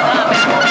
Ah.